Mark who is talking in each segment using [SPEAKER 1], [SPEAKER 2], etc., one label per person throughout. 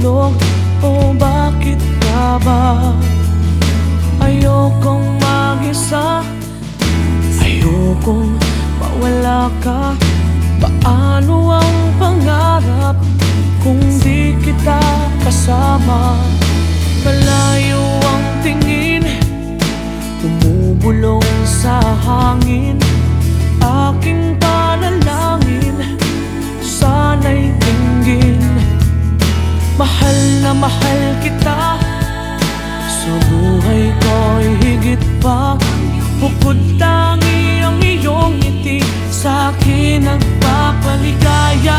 [SPEAKER 1] matulog O bakit ka ba? Ayokong mag-isa. Ayokong mawala ka. Paano ang pangarap Kung di kita kasama pa Bukod tangi ang iyong ngiti. Sa akin nagpapaligaya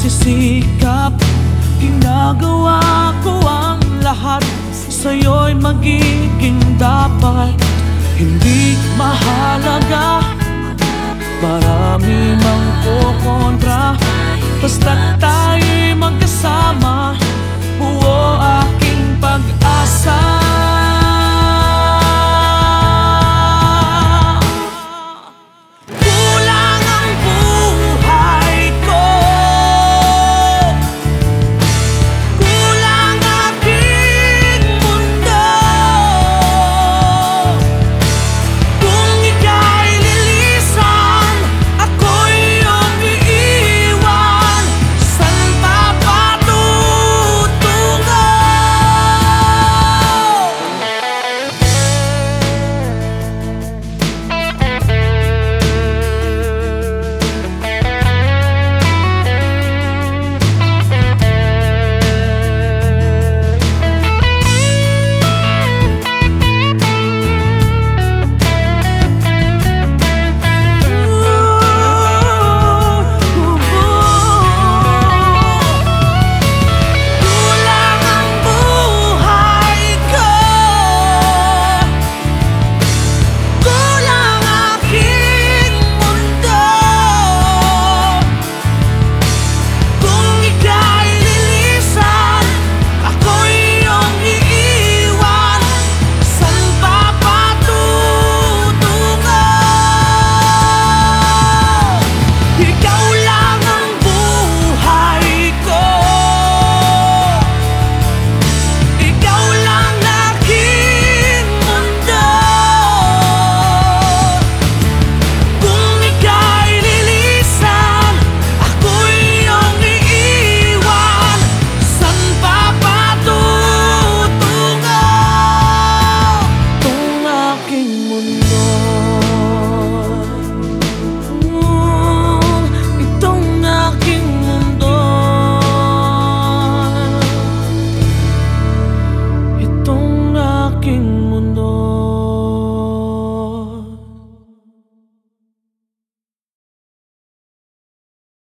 [SPEAKER 1] pagsisikap Ginagawa ko ang lahat. Sa'yo'y magiging dapat. Hindi mahalaga. Marami mang kukontra. Basta tayo'y magkasama